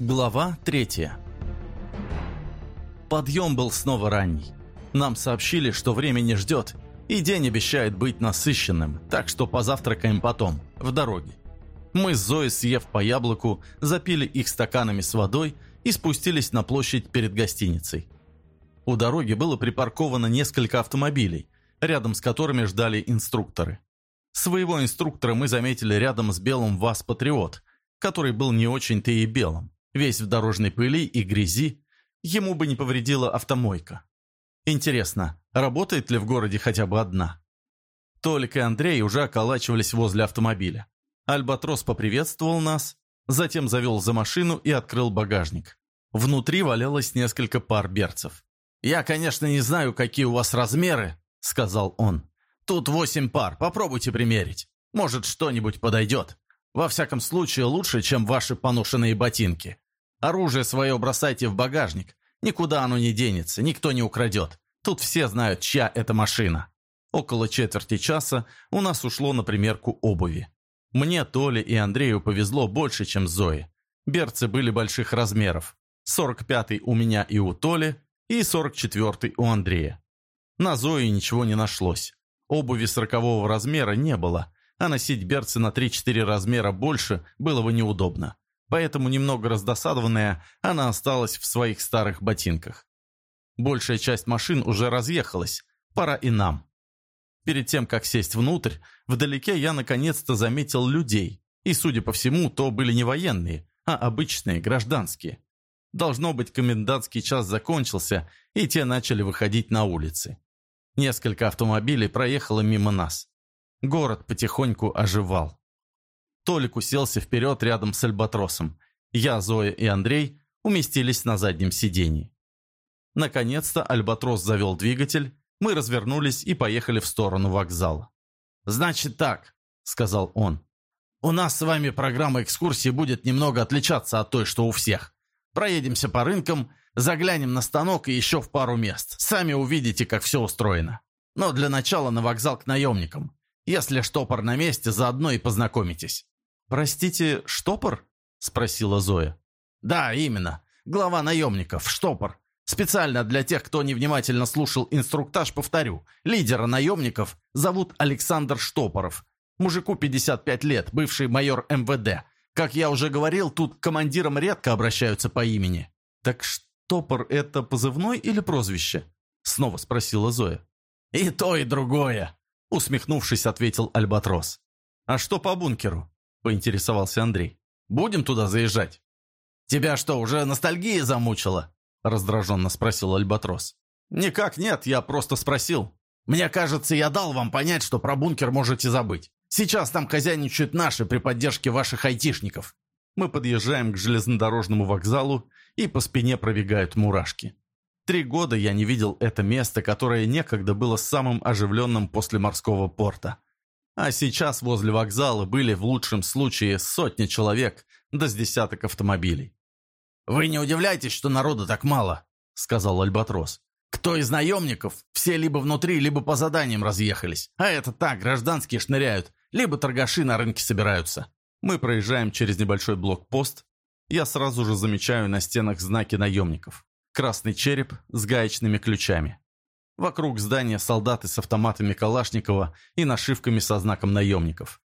Глава третья. Подъем был снова ранний. Нам сообщили, что время не ждет, и день обещает быть насыщенным, так что позавтракаем потом, в дороге. Мы с Зоей, съев по яблоку, запили их стаканами с водой и спустились на площадь перед гостиницей. У дороги было припарковано несколько автомобилей, рядом с которыми ждали инструкторы. Своего инструктора мы заметили рядом с белым ВАЗ-Патриот, который был не очень-то и белым. Весь в дорожной пыли и грязи, ему бы не повредила автомойка. Интересно, работает ли в городе хотя бы одна? Толик и Андрей уже околачивались возле автомобиля. Альбатрос поприветствовал нас, затем завел за машину и открыл багажник. Внутри валялось несколько пар берцев. «Я, конечно, не знаю, какие у вас размеры», — сказал он. «Тут восемь пар, попробуйте примерить. Может, что-нибудь подойдет. Во всяком случае, лучше, чем ваши поношенные ботинки. Оружие свое бросайте в багажник. Никуда оно не денется, никто не украдет. Тут все знают, чья это машина. Около четверти часа у нас ушло на примерку обуви. Мне, Толе и Андрею повезло больше, чем Зое. Берцы были больших размеров. 45-й у меня и у Толи, и 44-й у Андрея. На Зое ничего не нашлось. Обуви сорокового размера не было, а носить берцы на 3-4 размера больше было бы неудобно. Поэтому, немного раздосадованная, она осталась в своих старых ботинках. Большая часть машин уже разъехалась, пора и нам. Перед тем, как сесть внутрь, вдалеке я наконец-то заметил людей. И, судя по всему, то были не военные, а обычные, гражданские. Должно быть, комендантский час закончился, и те начали выходить на улицы. Несколько автомобилей проехало мимо нас. Город потихоньку оживал. Толик уселся вперед рядом с Альбатросом. Я, Зоя и Андрей уместились на заднем сидении. Наконец-то Альбатрос завел двигатель, мы развернулись и поехали в сторону вокзала. «Значит так», — сказал он. «У нас с вами программа экскурсии будет немного отличаться от той, что у всех. Проедемся по рынкам, заглянем на станок и еще в пару мест. Сами увидите, как все устроено. Но для начала на вокзал к наемникам. Если штопор на месте, заодно и познакомитесь». «Простите, штопор?» – спросила Зоя. «Да, именно. Глава наемников, штопор. Специально для тех, кто невнимательно слушал инструктаж, повторю. Лидера наемников зовут Александр Штопоров. Мужику 55 лет, бывший майор МВД. Как я уже говорил, тут к командирам редко обращаются по имени». «Так штопор – это позывной или прозвище?» – снова спросила Зоя. «И то, и другое», Усмехнувшись, ответил Альбатрос. «А что по бункеру?» – поинтересовался Андрей. «Будем туда заезжать?» «Тебя что, уже ностальгия замучила?» – раздраженно спросил Альбатрос. «Никак нет, я просто спросил. Мне кажется, я дал вам понять, что про бункер можете забыть. Сейчас там хозяйничают наши при поддержке ваших айтишников». Мы подъезжаем к железнодорожному вокзалу, и по спине пробегают мурашки. Три года я не видел это место, которое некогда было самым оживленным после морского порта. А сейчас возле вокзала были в лучшем случае сотни человек, да с десяток автомобилей. «Вы не удивляйтесь, что народу так мало», — сказал Альбатрос. «Кто из наемников? Все либо внутри, либо по заданиям разъехались. А это так, гражданские шныряют, либо торгаши на рынке собираются». Мы проезжаем через небольшой блокпост. Я сразу же замечаю на стенах знаки наемников красный череп с гаечными ключами. Вокруг здания солдаты с автоматами Калашникова и нашивками со знаком наемников.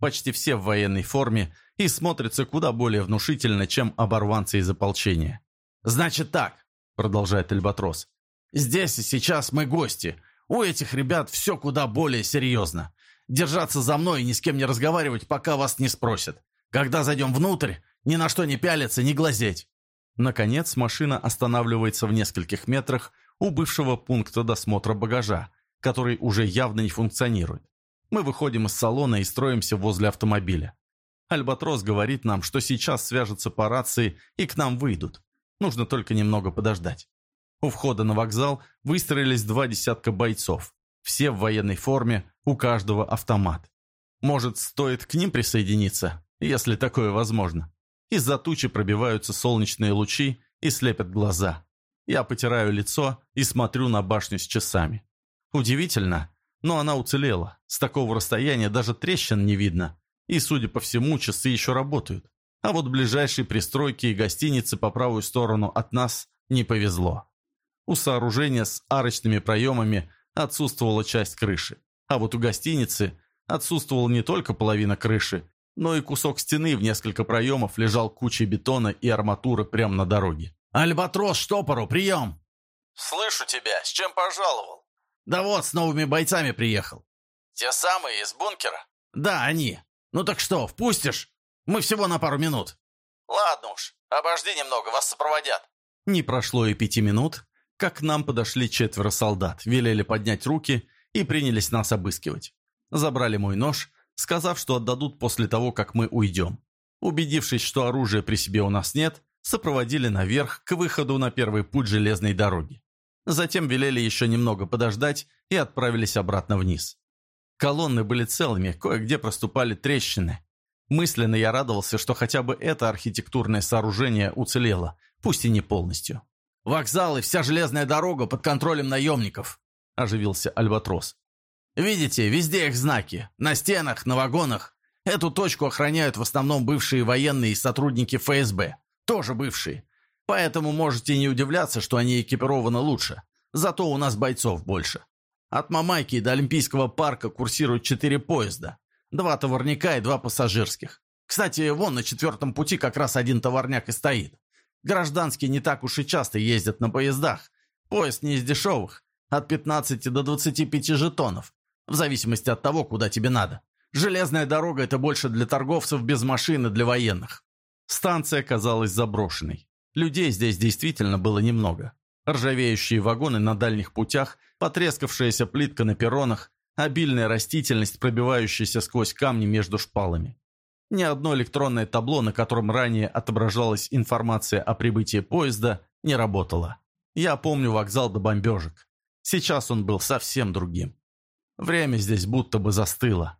Почти все в военной форме и смотрятся куда более внушительно, чем оборванцы из ополчения. «Значит так», — продолжает Альбатрос, — «здесь и сейчас мы гости. У этих ребят все куда более серьезно. Держаться за мной и ни с кем не разговаривать, пока вас не спросят. Когда зайдем внутрь, ни на что не пялиться, не глазеть. Наконец, машина останавливается в нескольких метрах у бывшего пункта досмотра багажа, который уже явно не функционирует. Мы выходим из салона и строимся возле автомобиля. Альбатрос говорит нам, что сейчас свяжутся по рации и к нам выйдут. Нужно только немного подождать. У входа на вокзал выстроились два десятка бойцов. Все в военной форме, у каждого автомат. Может, стоит к ним присоединиться, если такое возможно. Из-за тучи пробиваются солнечные лучи и слепят глаза. Я потираю лицо и смотрю на башню с часами. Удивительно, но она уцелела. С такого расстояния даже трещин не видно. И, судя по всему, часы еще работают. А вот ближайшей пристройки и гостиницы по правую сторону от нас не повезло. У сооружения с арочными проемами отсутствовала часть крыши. А вот у гостиницы отсутствовала не только половина крыши, но и кусок стены в несколько проемов лежал кучей бетона и арматуры прямо на дороге. «Альбатрос, штопору, прием!» «Слышу тебя. С чем пожаловал?» «Да вот, с новыми бойцами приехал». «Те самые из бункера?» «Да, они. Ну так что, впустишь? Мы всего на пару минут». «Ладно уж. Обожди немного, вас сопроводят». Не прошло и пяти минут, как к нам подошли четверо солдат, велели поднять руки и принялись нас обыскивать. Забрали мой нож, сказав, что отдадут после того, как мы уйдем. Убедившись, что оружия при себе у нас нет, сопроводили наверх к выходу на первый путь железной дороги. Затем велели еще немного подождать и отправились обратно вниз. Колонны были целыми, кое-где проступали трещины. Мысленно я радовался, что хотя бы это архитектурное сооружение уцелело, пусть и не полностью. «Вокзал и вся железная дорога под контролем наемников», – оживился Альбатрос. «Видите, везде их знаки. На стенах, на вагонах. Эту точку охраняют в основном бывшие военные и сотрудники ФСБ. Тоже бывшие. Поэтому можете не удивляться, что они экипированы лучше. Зато у нас бойцов больше. От Мамайки до Олимпийского парка курсируют четыре поезда. Два товарняка и два пассажирских. Кстати, вон на четвертом пути как раз один товарняк и стоит. Гражданские не так уж и часто ездят на поездах. Поезд не из дешевых. От 15 до 25 жетонов. В зависимости от того, куда тебе надо. Железная дорога – это больше для торговцев без машины для военных. Станция казалась заброшенной. Людей здесь действительно было немного. Ржавеющие вагоны на дальних путях, потрескавшаяся плитка на перронах, обильная растительность, пробивающаяся сквозь камни между шпалами. Ни одно электронное табло, на котором ранее отображалась информация о прибытии поезда, не работало. Я помню вокзал до бомбежек. Сейчас он был совсем другим. Время здесь будто бы застыло.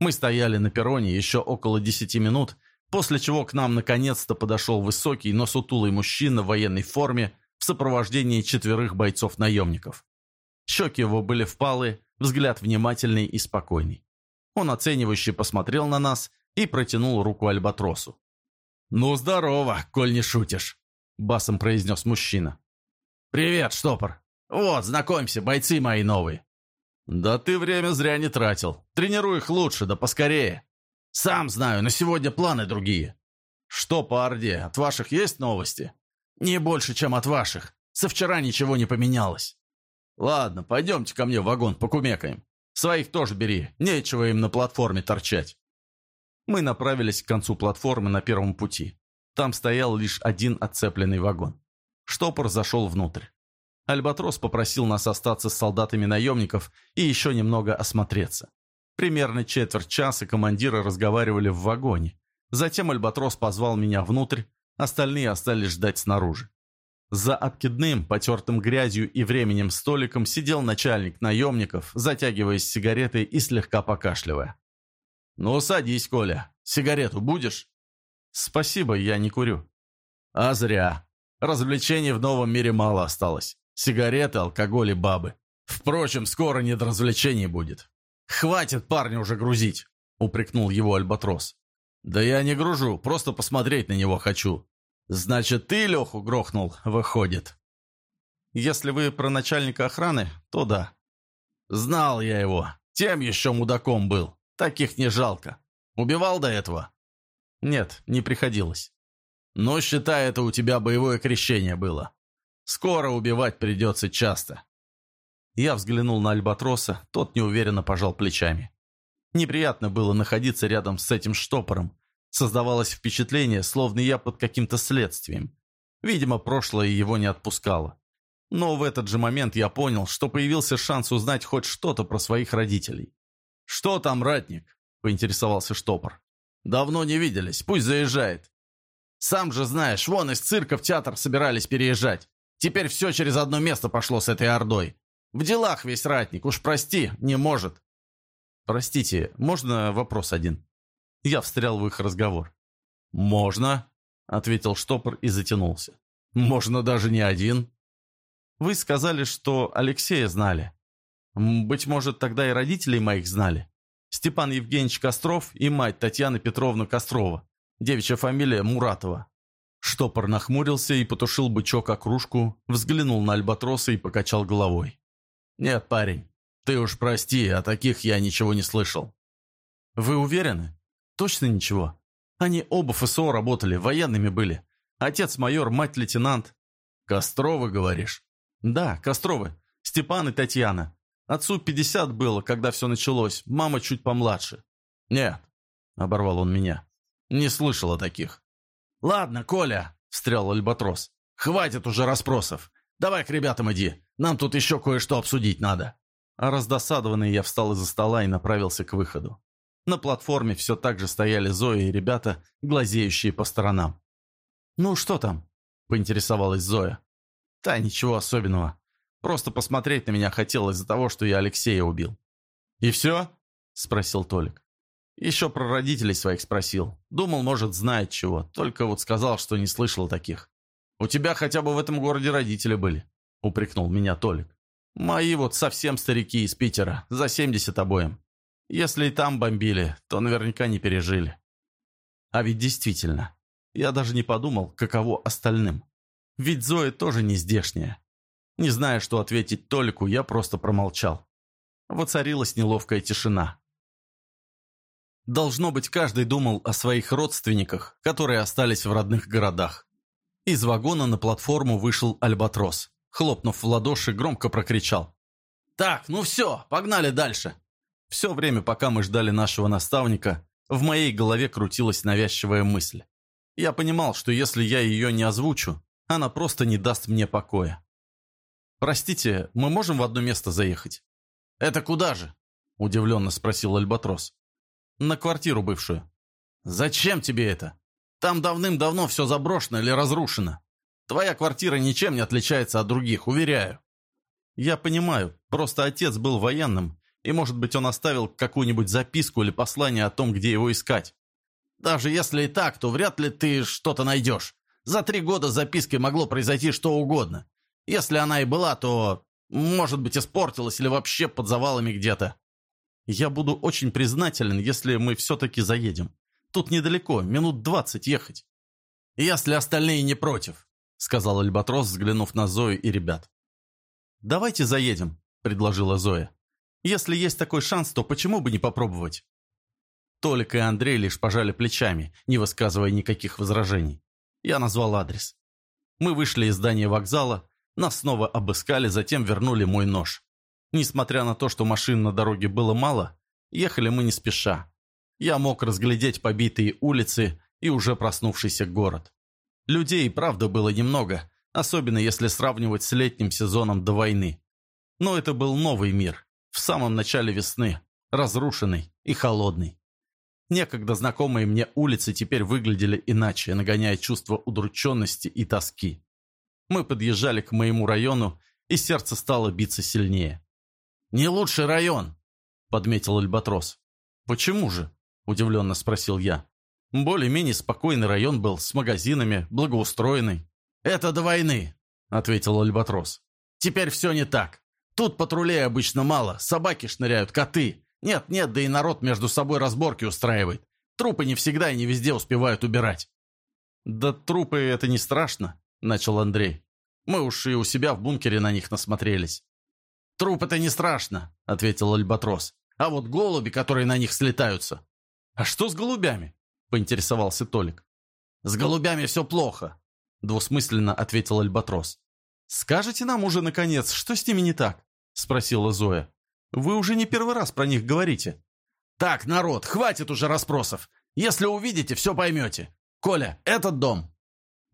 Мы стояли на перроне еще около десяти минут, после чего к нам наконец-то подошел высокий, но сутулый мужчина в военной форме в сопровождении четверых бойцов-наемников. Щеки его были впалы, взгляд внимательный и спокойный. Он оценивающе посмотрел на нас и протянул руку Альбатросу. «Ну, здорово, коль не шутишь», — басом произнес мужчина. «Привет, штопор. Вот, знакомься, бойцы мои новые». «Да ты время зря не тратил. Тренируй их лучше, да поскорее. Сам знаю, на сегодня планы другие». «Что по Орде? От ваших есть новости?» «Не больше, чем от ваших. Со вчера ничего не поменялось». «Ладно, пойдемте ко мне в вагон, покумекаем. Своих тоже бери, нечего им на платформе торчать». Мы направились к концу платформы на первом пути. Там стоял лишь один отцепленный вагон. Штопор зашел внутрь. Альбатрос попросил нас остаться с солдатами наемников и еще немного осмотреться. Примерно четверть часа командиры разговаривали в вагоне. Затем Альбатрос позвал меня внутрь, остальные остались ждать снаружи. За откидным, потертым грязью и временем столиком сидел начальник наемников, затягиваясь сигаретой и слегка покашливая. «Ну, садись, Коля. Сигарету будешь?» «Спасибо, я не курю». «А зря. Развлечений в новом мире мало осталось. Сигареты, алкоголь и бабы. Впрочем, скоро не до развлечений будет. Хватит парня уже грузить», — упрекнул его Альбатрос. «Да я не гружу, просто посмотреть на него хочу. Значит, ты Леху грохнул, выходит?» «Если вы про начальника охраны, то да». «Знал я его. Тем еще мудаком был. Таких не жалко. Убивал до этого? Нет, не приходилось. Но считай, это у тебя боевое крещение было. Скоро убивать придется часто. Я взглянул на Альбатроса, тот неуверенно пожал плечами. Неприятно было находиться рядом с этим штопором. Создавалось впечатление, словно я под каким-то следствием. Видимо, прошлое его не отпускало. Но в этот же момент я понял, что появился шанс узнать хоть что-то про своих родителей. «Что там, ратник?» – поинтересовался штопор. «Давно не виделись, пусть заезжает». «Сам же знаешь, вон из цирка в театр собирались переезжать. Теперь все через одно место пошло с этой ордой. В делах весь ратник, уж прости, не может». «Простите, можно вопрос один?» Я встрял в их разговор. «Можно», — ответил штопор и затянулся. «Можно даже не один». «Вы сказали, что Алексея знали. Быть может, тогда и родителей моих знали. Степан Евгеньевич Костров и мать Татьяна Петровна Кострова. Девичья фамилия Муратова. Штопор нахмурился и потушил бычок о кружку, взглянул на альбатроса и покачал головой. «Нет, парень, ты уж прости, о таких я ничего не слышал». «Вы уверены? Точно ничего? Они оба ФСО работали, военными были. Отец майор, мать лейтенант». «Костровы, говоришь?» «Да, Костровы. Степан и Татьяна. Отцу 50 было, когда все началось, мама чуть помладше». «Нет», — оборвал он меня, — «не слышал о таких». «Ладно, Коля», — встрял Альбатрос, — «хватит уже расспросов. Давай к ребятам иди, нам тут еще кое-что обсудить надо». А раздосадованный я встал из-за стола и направился к выходу. На платформе все так же стояли Зоя и ребята, глазеющие по сторонам. «Ну, что там?» – поинтересовалась Зоя. «Да, ничего особенного. Просто посмотреть на меня хотел из-за того, что я Алексея убил». «И все?» – спросил Толик. «Еще про родителей своих спросил. Думал, может, знает чего. Только вот сказал, что не слышал таких». «У тебя хотя бы в этом городе родители были», – упрекнул меня Толик. «Мои вот совсем старики из Питера, за 70 обоим. Если и там бомбили, то наверняка не пережили». А ведь действительно, я даже не подумал, каково остальным. Ведь Зоя тоже не здешняя. Не зная, что ответить Толику, я просто промолчал. Воцарилась неловкая тишина. Должно быть, каждый думал о своих родственниках, которые остались в родных городах. Из вагона на платформу вышел Альбатрос. Хлопнув в ладоши, громко прокричал. «Так, ну все, погнали дальше!» Все время, пока мы ждали нашего наставника, в моей голове крутилась навязчивая мысль. Я понимал, что если я ее не озвучу, она просто не даст мне покоя. «Простите, мы можем в одно место заехать?» «Это куда же?» – удивленно спросил Альбатрос. «На квартиру бывшую». «Зачем тебе это? Там давным-давно все заброшено или разрушено. Твоя квартира ничем не отличается от других, уверяю». «Я понимаю, просто отец был военным, и, может быть, он оставил какую-нибудь записку или послание о том, где его искать. Даже если и так, то вряд ли ты что-то найдешь. За три года с запиской могло произойти что угодно. Если она и была, то, может быть, испортилась или вообще под завалами где-то. Я буду очень признателен, если мы все-таки заедем. Тут недалеко, минут двадцать ехать. Если остальные не против, сказал Альбатрос, взглянув на Зою и ребят. «Давайте заедем», — предложила Зоя. «Если есть такой шанс, то почему бы не попробовать?» Толик и Андрей лишь пожали плечами, не высказывая никаких возражений. Я назвал адрес. Мы вышли из здания вокзала, нас снова обыскали, затем вернули мой нож. Несмотря на то, что машин на дороге было мало, ехали мы не спеша. Я мог разглядеть побитые улицы и уже проснувшийся город. Людей, правда, было немного, особенно если сравнивать с летним сезоном до войны. Но это был новый мир, в самом начале весны, разрушенный и холодный. Некогда знакомые мне улицы теперь выглядели иначе, нагоняя чувство удрученности и тоски. Мы подъезжали к моему району, и сердце стало биться сильнее. «Не лучший район», — подметил Альбатрос. «Почему же?» — удивленно спросил я. «Более-менее спокойный район был, с магазинами, благоустроенный». «Это до войны», — ответил Альбатрос. «Теперь все не так. Тут патрулей обычно мало, собаки шныряют, коты. Нет-нет, да и народ между собой разборки устраивает. Трупы не всегда и не везде успевают убирать». «Да трупы это не страшно», — начал Андрей. «Мы уж и у себя в бункере на них насмотрелись». «Труп это не страшно», — ответил Альбатрос. «А вот голуби, которые на них слетаются». «А что с голубями?» — поинтересовался Толик. «С голубями все плохо», — двусмысленно ответил Альбатрос. «Скажите нам уже, наконец, что с ними не так?» — спросила Зоя. Вы уже не первый раз про них говорите». «Так, народ, хватит уже расспросов. Если увидите, все поймете. Коля, этот дом?»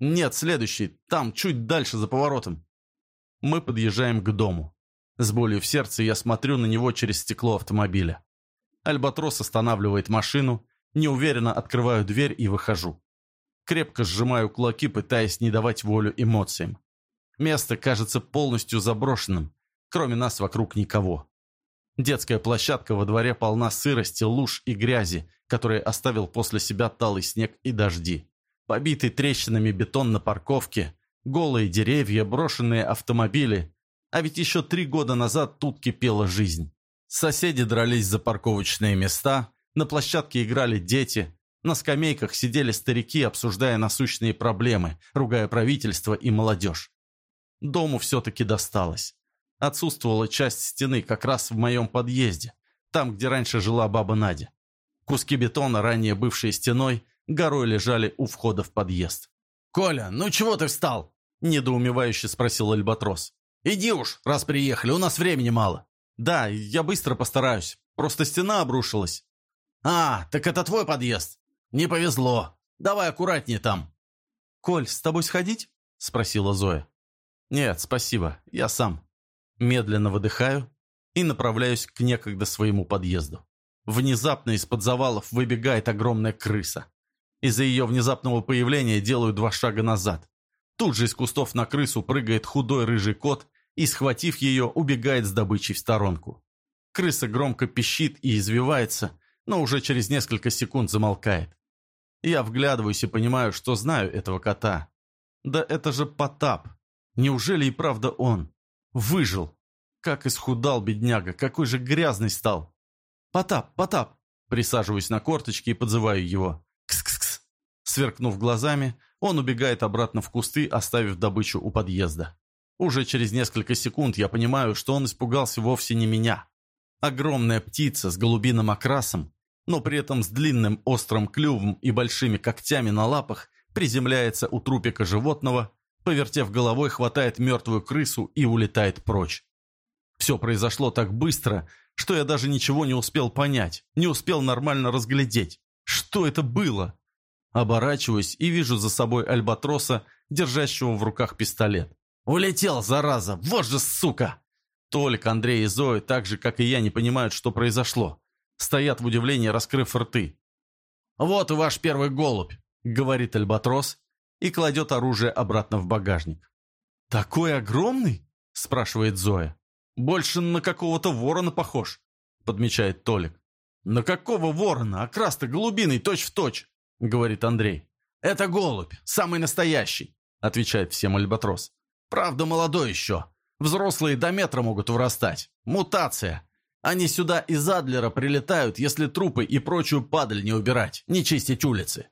«Нет, следующий. Там, чуть дальше, за поворотом». Мы подъезжаем к дому. С болью в сердце я смотрю на него через стекло автомобиля. Альбатрос останавливает машину, неуверенно открываю дверь и выхожу. Крепко сжимаю кулаки, пытаясь не давать волю эмоциям. Место кажется полностью заброшенным. Кроме нас вокруг никого. Детская площадка во дворе полна сырости, луж и грязи, которые оставил после себя талый снег и дожди. Побитый трещинами бетон на парковке, голые деревья, брошенные автомобили. А ведь еще три года назад тут кипела жизнь. Соседи дрались за парковочные места, на площадке играли дети, На скамейках сидели старики, обсуждая насущные проблемы, ругая правительство и молодежь. Дому все-таки досталось. Отсутствовала часть стены как раз в моем подъезде, там, где раньше жила баба Надя. Куски бетона, ранее бывшие стеной, горой лежали у входа в подъезд. «Коля, ну чего ты встал?» – недоумевающе спросил Альбатрос. «Иди уж, раз приехали, у нас времени мало». «Да, я быстро постараюсь. Просто стена обрушилась». «А, так это твой подъезд? Не повезло. Давай аккуратнее там». «Коль, с тобой сходить?» – спросила Зоя. «Нет, спасибо, я сам». Медленно выдыхаю и направляюсь к некогда своему подъезду. Внезапно из-под завалов выбегает огромная крыса. Из-за ее внезапного появления делаю два шага назад. Тут же из кустов на крысу прыгает худой рыжий кот и, схватив ее, убегает с добычей в сторонку. Крыса громко пищит и извивается, но уже через несколько секунд замолкает. Я вглядываюсь и понимаю, что знаю этого кота. Да это же Потап. Неужели и правда он? Выжил. Как исхудал бедняга, какой же грязный стал. «Потап, Потап!» Присаживаюсь на корточки и подзываю его. «Кс-кс-кс!» Сверкнув глазами, он убегает обратно в кусты, оставив добычу у подъезда. Уже через несколько секунд я понимаю, что он испугался вовсе не меня. Огромная птица с голубиным окрасом, но при этом с длинным острым клювом и большими когтями на лапах приземляется у трупика животного, повертев головой, хватает мертвую крысу и улетает прочь. Все произошло так быстро, что я даже ничего не успел понять, не успел нормально разглядеть. Что это было? Оборачиваюсь и вижу за собой альбатроса, держащего в руках пистолет. «Улетел, зараза! Вот же сука!» Толик, Андрей и Зоя, так же, как и я, не понимают, что произошло. Стоят в удивлении, раскрыв рты. «Вот и ваш первый голубь», — говорит альбатрос и кладет оружие обратно в багажник. «Такой огромный?» — спрашивает Зоя. «Больше на какого-то ворона похож», — подмечает Толик. «На какого ворона? Окрас-то голубиный, точь-в-точь», — говорит Андрей. «Это голубь, самый настоящий», — отвечает всем Альбатрос. «Правда, молодой еще. Взрослые до метра могут вырастать. Мутация. Они сюда из Адлера прилетают, если трупы и прочую падаль не убирать, не чистить улицы.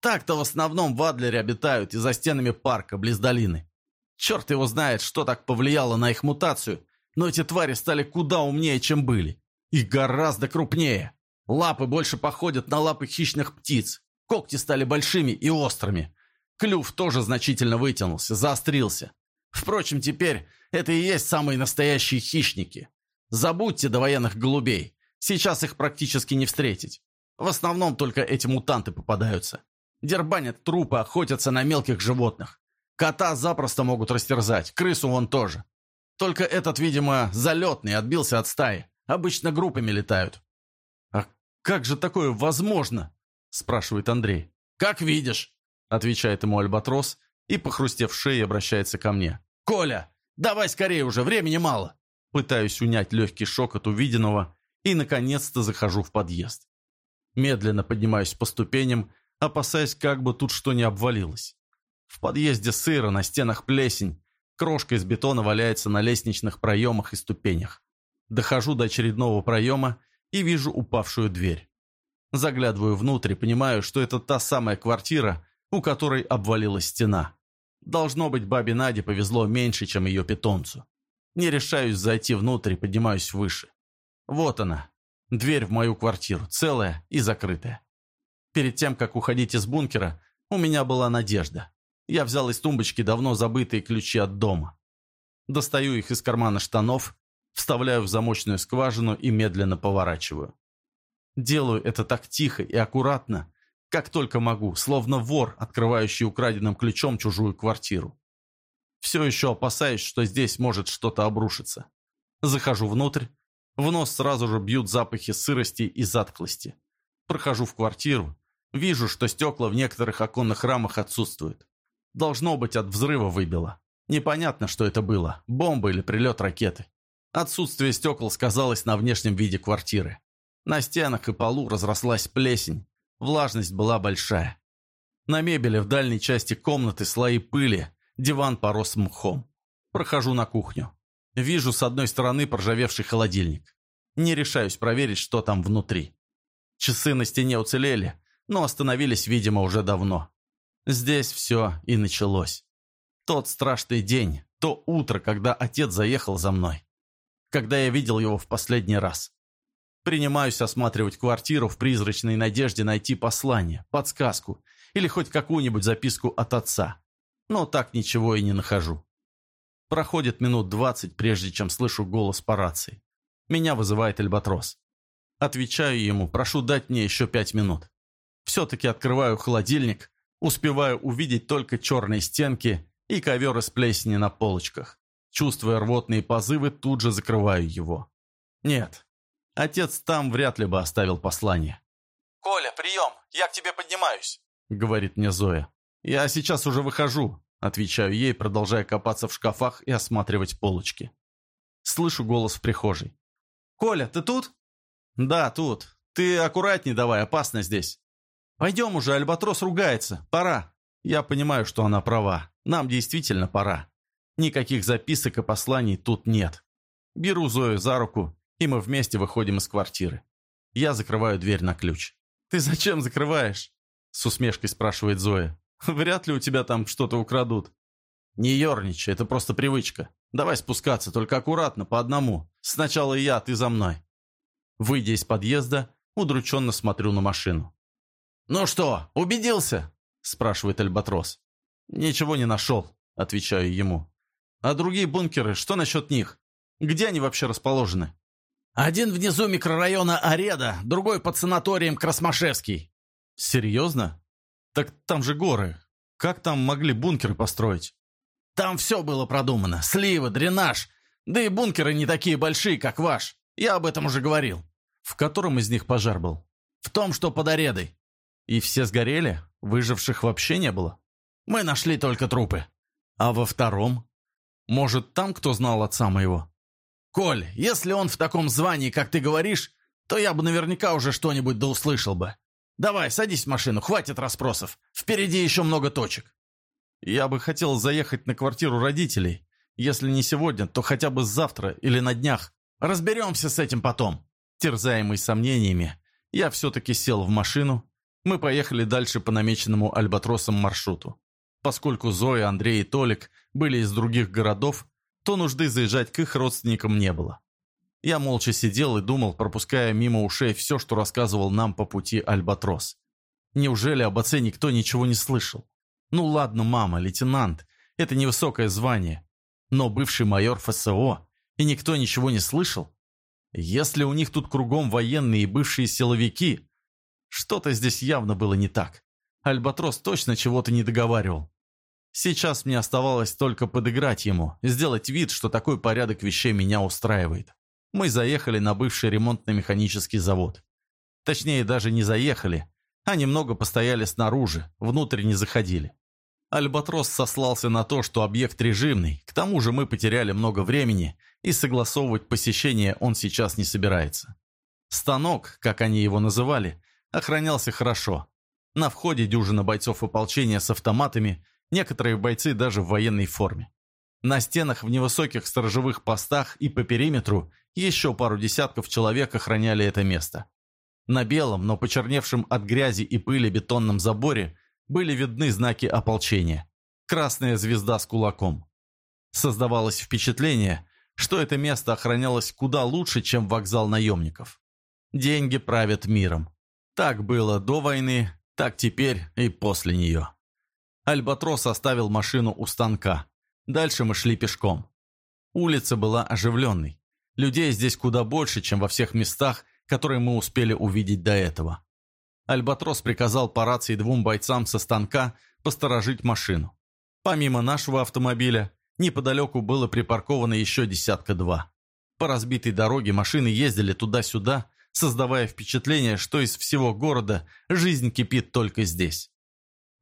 Так-то в основном в Адлере обитают и за стенами парка, близ долины. Черт его знает, что так повлияло на их мутацию, но эти твари стали куда умнее, чем были. И гораздо крупнее. Лапы больше походят на лапы хищных птиц. Когти стали большими и острыми. Клюв тоже значительно вытянулся, заострился. Впрочем, теперь это и есть самые настоящие хищники. Забудьте до военных голубей. Сейчас их практически не встретить. В основном только эти мутанты попадаются. Дербанят трупы, охотятся на мелких животных. Кота запросто могут растерзать, крысу вон тоже. Только этот, видимо, залетный, отбился от стаи. Обычно группами летают. «А как же такое возможно?» – спрашивает Андрей. «Как видишь», – отвечает ему Альбатрос и, похрустев шеей, обращается ко мне. «Коля, давай скорее уже, времени мало». Пытаюсь унять легкий шок от увиденного и, наконец-то, захожу в подъезд. Медленно поднимаюсь по ступеням, опасаясь, как бы тут что не обвалилось. В подъезде сыро, на стенах плесень, Крошка из бетона валяется на лестничных проемах и ступенях. Дохожу до очередного проема и вижу упавшую дверь. Заглядываю внутрь и понимаю, что это та самая квартира, у которой обвалилась стена. Должно быть, бабе Наде повезло меньше, чем ее питомцу. Не решаюсь зайти внутрь поднимаюсь выше. Вот она, дверь в мою квартиру, целая и закрытая. Перед тем, как уходить из бункера, у меня была надежда. Я взял из тумбочки давно забытые ключи от дома. Достаю их из кармана штанов, вставляю в замочную скважину и медленно поворачиваю. Делаю это так тихо и аккуратно, как только могу, словно вор, открывающий украденным ключом чужую квартиру. Все еще опасаюсь, что здесь может что-то обрушиться. Захожу внутрь, в нос сразу же бьют запахи сырости и затклости. Прохожу в квартиру, вижу, что стекла в некоторых оконных рамах отсутствуют. Должно быть, от взрыва выбило. Непонятно, что это было, бомба или прилет ракеты. Отсутствие стекол сказалось на внешнем виде квартиры. На стенах и полу разрослась плесень, влажность была большая. На мебели в дальней части комнаты слои пыли, диван порос мхом. Прохожу на кухню. Вижу с одной стороны проржавевший холодильник. Не решаюсь проверить, что там внутри. Часы на стене уцелели, но остановились, видимо, уже давно. Здесь все и началось. Тот страшный день, то утро, когда отец заехал за мной. Когда я видел его в последний раз. Принимаюсь осматривать квартиру в призрачной надежде найти послание, подсказку или хоть какую-нибудь записку от отца. Но так ничего и не нахожу. Проходит минут двадцать, прежде чем слышу голос по рации. Меня вызывает Альбатрос. Отвечаю ему, прошу дать мне еще пять минут. Все-таки открываю холодильник, успеваю увидеть только черные стенки и ковер из плесени на полочках. Чувствуя рвотные позывы, тут же закрываю его. Нет, отец там вряд ли бы оставил послание. «Коля, прием, я к тебе поднимаюсь», — говорит мне Зоя. «Я сейчас уже выхожу», — отвечаю ей, продолжая копаться в шкафах и осматривать полочки. Слышу голос в прихожей. «Коля, ты тут?» «Да, тут. Ты аккуратней давай, опасно здесь». «Пойдем уже, Альбатрос ругается. Пора». Я понимаю, что она права. Нам действительно пора. Никаких записок и посланий тут нет. Беру Зою за руку, и мы вместе выходим из квартиры. Я закрываю дверь на ключ. «Ты зачем закрываешь?» С усмешкой спрашивает Зоя. «Вряд ли у тебя там что-то украдут». «Не ерничай, это просто привычка. Давай спускаться, только аккуратно, по одному. Сначала я, а ты за мной». Выйдя из подъезда, удрученно смотрю на машину. «Ну что, убедился?» – спрашивает Альбатрос. «Ничего не нашел», – отвечаю ему. «А другие бункеры, что насчет них? Где они вообще расположены?» «Один внизу микрорайона Ареда, другой под санаторием Красмашевский». «Серьезно? Так там же горы. Как там могли бункеры построить?» «Там все было продумано. Сливы, дренаж. Да и бункеры не такие большие, как ваш. Я об этом уже говорил». «В котором из них пожар был?» «В том, что под Аредой». «И все сгорели? Выживших вообще не было?» «Мы нашли только трупы». «А во втором? Может, там кто знал отца моего?» «Коль, если он в таком звании, как ты говоришь, то я бы наверняка уже что-нибудь да услышал бы. Давай, садись в машину, хватит расспросов. Впереди еще много точек». «Я бы хотел заехать на квартиру родителей. Если не сегодня, то хотя бы завтра или на днях. Разберемся с этим потом». Терзаемый сомнениями, я все-таки сел в машину. Мы поехали дальше по намеченному альбатросом маршруту. Поскольку Зоя, Андрей и Толик были из других городов, то нужды заезжать к их родственникам не было. Я молча сидел и думал, пропуская мимо ушей все, что рассказывал нам по пути Альбатрос. Неужели об отце никто ничего не слышал? Ну ладно, мама, лейтенант, это невысокое звание. Но бывший майор ФСО, и никто ничего не слышал? Если у них тут кругом военные и бывшие силовики, что-то здесь явно было не так. Альбатрос точно чего-то не договаривал. Сейчас мне оставалось только подыграть ему, сделать вид, что такой порядок вещей меня устраивает. Мы заехали на бывший ремонтно-механический завод. Точнее, даже не заехали, а немного постояли снаружи, внутрь не заходили. Альбатрос сослался на то, что объект режимный, к тому же мы потеряли много времени, и согласовывать посещение он сейчас не собирается. Станок, как они его называли, охранялся хорошо. На входе дюжина бойцов ополчения с автоматами некоторые бойцы даже в военной форме. На стенах в невысоких сторожевых постах и по периметру еще пару десятков человек охраняли это место. На белом, но почерневшем от грязи и пыли бетонном заборе были видны знаки ополчения. Красная звезда с кулаком. Создавалось впечатление, что это место охранялось куда лучше, чем вокзал наемников. Деньги правят миром. Так было до войны, так теперь и после нее. Альбатрос оставил машину у станка. Дальше мы шли пешком. Улица была оживленной. Людей здесь куда больше, чем во всех местах, которые мы успели увидеть до этого. Альбатрос приказал по рации двум бойцам со станка посторожить машину. Помимо нашего автомобиля, неподалеку было припарковано еще десятка-два. По разбитой дороге машины ездили туда-сюда, создавая впечатление, что из всего города жизнь кипит только здесь.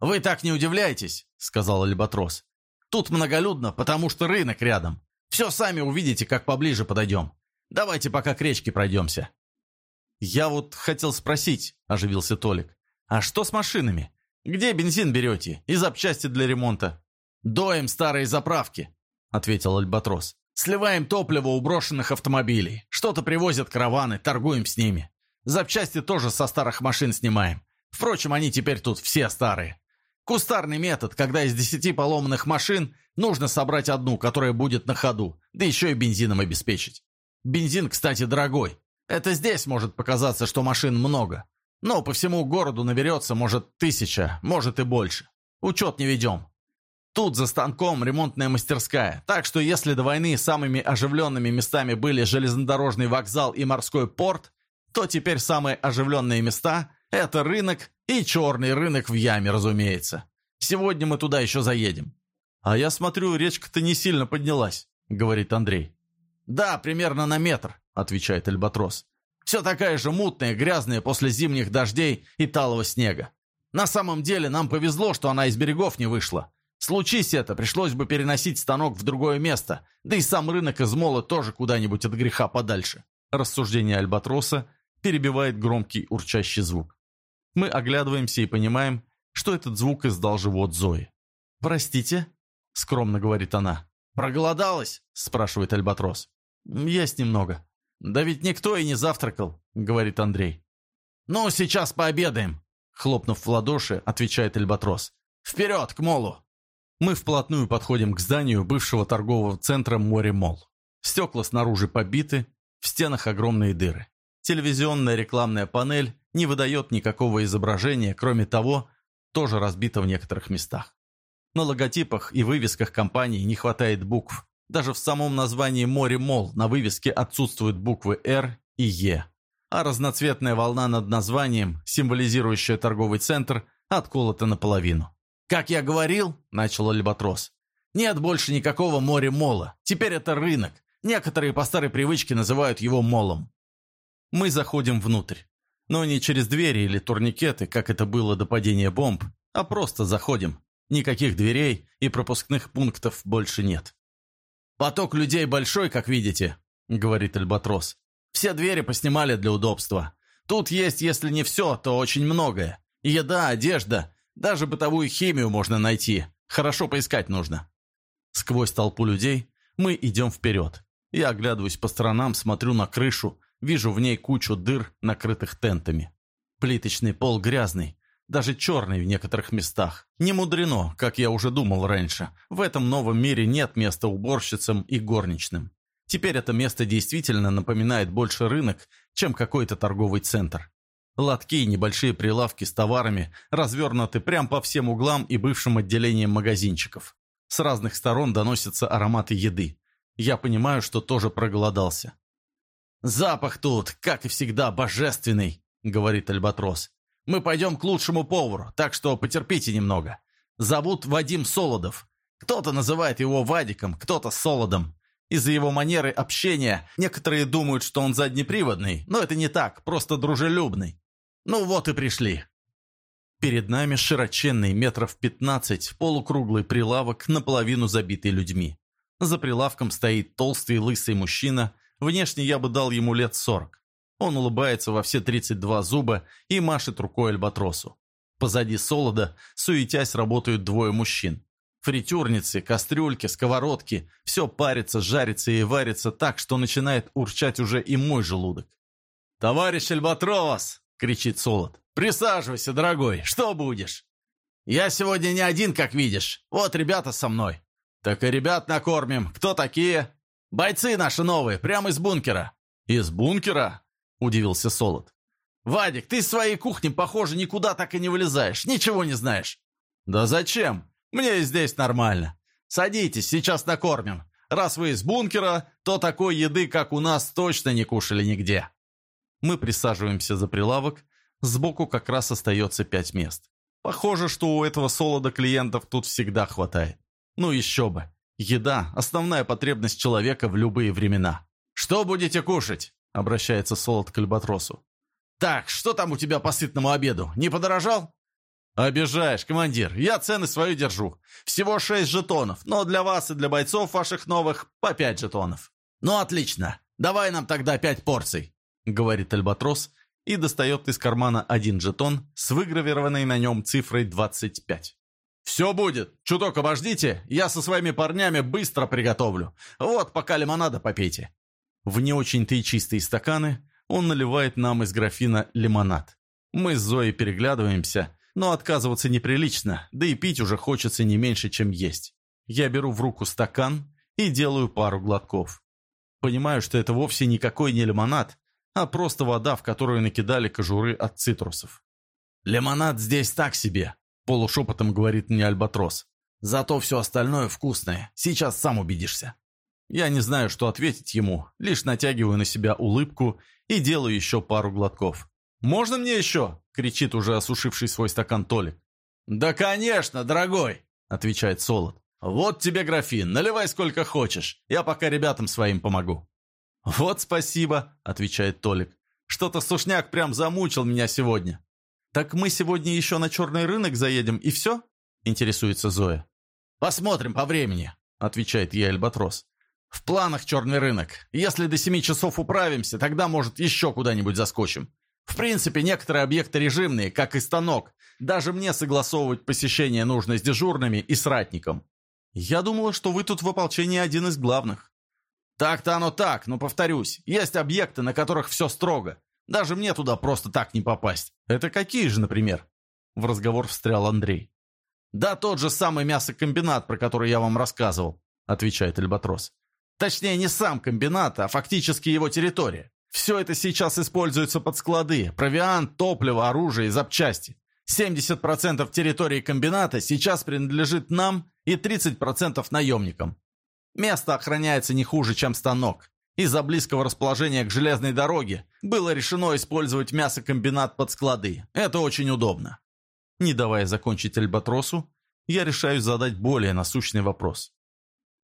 «Вы так не удивляйтесь», — сказал Альбатрос. «Тут многолюдно, потому что рынок рядом. Все сами увидите, как поближе подойдем. Давайте пока к речке пройдемся». «Я вот хотел спросить», — оживился Толик. «А что с машинами? Где бензин берете и запчасти для ремонта?» «Доем старые заправки», — ответил Альбатрос. «Сливаем топливо у брошенных автомобилей. Что-то привозят караваны, торгуем с ними. Запчасти тоже со старых машин снимаем. Впрочем, они теперь тут все старые. Кустарный метод, когда из десяти поломанных машин нужно собрать одну, которая будет на ходу, да еще и бензином обеспечить. Бензин, кстати, дорогой. Это здесь может показаться, что машин много. Но по всему городу наберется, может, тысяча, может и больше. Учет не ведем. Тут за станком ремонтная мастерская, так что если до войны самыми оживленными местами были железнодорожный вокзал и морской порт, то теперь самые оживленные места – это рынок и черный рынок в яме, разумеется. Сегодня мы туда еще заедем. «А я смотрю, речка-то не сильно поднялась», — говорит Андрей. «Да, примерно на метр», — отвечает Альбатрос. «Все такая же мутная, грязная после зимних дождей и талого снега. На самом деле нам повезло, что она из берегов не вышла. Случись это, пришлось бы переносить станок в другое место, да и сам рынок измола тоже куда-нибудь от греха подальше». Рассуждение Альбатроса перебивает громкий урчащий звук. Мы оглядываемся и понимаем, что этот звук издал живот Зои. «Простите?» — скромно говорит она. «Проголодалась?» — спрашивает Альбатрос. «Есть немного». «Да ведь никто и не завтракал», — говорит Андрей. «Ну, сейчас пообедаем», — хлопнув в ладоши, отвечает Альбатрос. «Вперед, к молу!» Мы вплотную подходим к зданию бывшего торгового центра «Море Мол». Стекла снаружи побиты, в стенах огромные дыры. Телевизионная рекламная панель не выдает никакого изображения, кроме того, тоже разбита в некоторых местах. На логотипах и вывесках компании не хватает букв. Даже в самом названии «Море Мол» на вывеске отсутствуют буквы «Р» и «Е». А разноцветная волна над названием, символизирующая торговый центр, отколота наполовину. «Как я говорил», — начал Альбатрос, — «нет больше никакого море-мола. Теперь это рынок. Некоторые по старой привычке называют его молом». Мы заходим внутрь. Но не через двери или турникеты, как это было до падения бомб, а просто заходим. Никаких дверей и пропускных пунктов больше нет. «Поток людей большой, как видите», — говорит Альбатрос. «Все двери поснимали для удобства. Тут есть, если не все, то очень многое. Еда, одежда, даже бытовую химию можно найти. Хорошо поискать нужно. Сквозь толпу людей мы идем вперед. Я оглядываюсь по сторонам, смотрю на крышу, вижу в ней кучу дыр, накрытых тентами. Плиточный пол грязный, даже черный в некоторых местах. Не мудрено, как я уже думал раньше. В этом новом мире нет места уборщицам и горничным. Теперь это место действительно напоминает больше рынок, чем какой-то торговый центр. Лотки и небольшие прилавки с товарами развернуты прямо по всем углам и бывшим отделениям магазинчиков. С разных сторон доносятся ароматы еды. Я понимаю, что тоже проголодался. «Запах тут, как и всегда, божественный», — говорит Альбатрос. «Мы пойдем к лучшему повару, так что потерпите немного. Зовут Вадим Солодов. Кто-то называет его Вадиком, кто-то Солодом. Из-за его манеры общения некоторые думают, что он заднеприводный, но это не так, просто дружелюбный. Ну вот и пришли. Перед нами широченный метров пятнадцать полукруглый прилавок, наполовину забитый людьми. За прилавком стоит толстый лысый мужчина, внешне я бы дал ему лет сорок. Он улыбается во все тридцать два зуба и машет рукой альбатросу. Позади солода, суетясь, работают двое мужчин. Фритюрницы, кастрюльки, сковородки – все парится, жарится и варится так, что начинает урчать уже и мой желудок. «Товарищ Альбатрос!» — кричит Солод. «Присаживайся, дорогой, что будешь?» «Я сегодня не один, как видишь. Вот ребята со мной». «Так и ребят накормим. Кто такие?» «Бойцы наши новые, прямо из бункера». «Из бункера?» — удивился Солод. «Вадик, ты из своей кухни, похоже, никуда так и не вылезаешь. Ничего не знаешь». «Да зачем? Мне здесь нормально. Садитесь, сейчас накормим. Раз вы из бункера, то такой еды, как у нас, точно не кушали нигде». Мы присаживаемся за прилавок, сбоку как раз остается пять мест. Похоже, что у этого солода клиентов тут всегда хватает. Ну еще бы. Еда – основная потребность человека в любые времена. «Что будете кушать?» – обращается солод к Альбатросу. «Так, что там у тебя по сытному обеду? Не подорожал?» «Обижаешь, командир. Я цены свою держу. Всего шесть жетонов, но для вас и для бойцов ваших новых по пять жетонов». «Ну, отлично. Давай нам тогда пять порций говорит Альбатрос и достает из кармана один жетон с выгравированной на нем цифрой 25. «Все будет. Чуток обождите, я со своими парнями быстро приготовлю. Вот, пока лимонада попейте». В не очень-то и чистые стаканы он наливает нам из графина лимонад. Мы с Зоей переглядываемся, но отказываться неприлично, да и пить уже хочется не меньше, чем есть. Я беру в руку стакан и делаю пару глотков. Понимаю, что это вовсе никакой не лимонад, а просто вода, в которую накидали кожуры от цитрусов. «Лимонад здесь так себе», – полушепотом говорит мне Альбатрос. «Зато все остальное вкусное. Сейчас сам убедишься». Я не знаю, что ответить ему, лишь натягиваю на себя улыбку и делаю еще пару глотков. «Можно мне еще?» – кричит уже осушивший свой стакан Толик. «Да, конечно, дорогой!» – отвечает Солод. «Вот тебе графин, наливай сколько хочешь, я пока ребятам своим помогу». «Вот спасибо», – отвечает Толик. «Что-то сушняк прям замучил меня сегодня». «Так мы сегодня еще на черный рынок заедем, и все?» – интересуется Зоя. «Посмотрим по времени», – отвечает ей Альбатрос. «В планах черный рынок. Если до семи часов управимся, тогда, может, еще куда-нибудь заскочим. В принципе, некоторые объекты режимные, как и станок. Даже мне согласовывать посещение нужно с дежурными и с ратником. Я думала, что вы тут в ополчении один из главных. Так-то оно так, но повторюсь, есть объекты, на которых все строго. Даже мне туда просто так не попасть. Это какие же, например? В разговор встрял Андрей. Да тот же самый мясокомбинат, про который я вам рассказывал, отвечает Альбатрос. Точнее, не сам комбинат, а фактически его территория. Все это сейчас используется под склады, провиант, топливо, оружие и запчасти. 70% территории комбината сейчас принадлежит нам и 30% наемникам. Место охраняется не хуже, чем станок. Из-за близкого расположения к железной дороге было решено использовать мясокомбинат под склады. Это очень удобно. Не давая закончить Альбатросу, я решаю задать более насущный вопрос.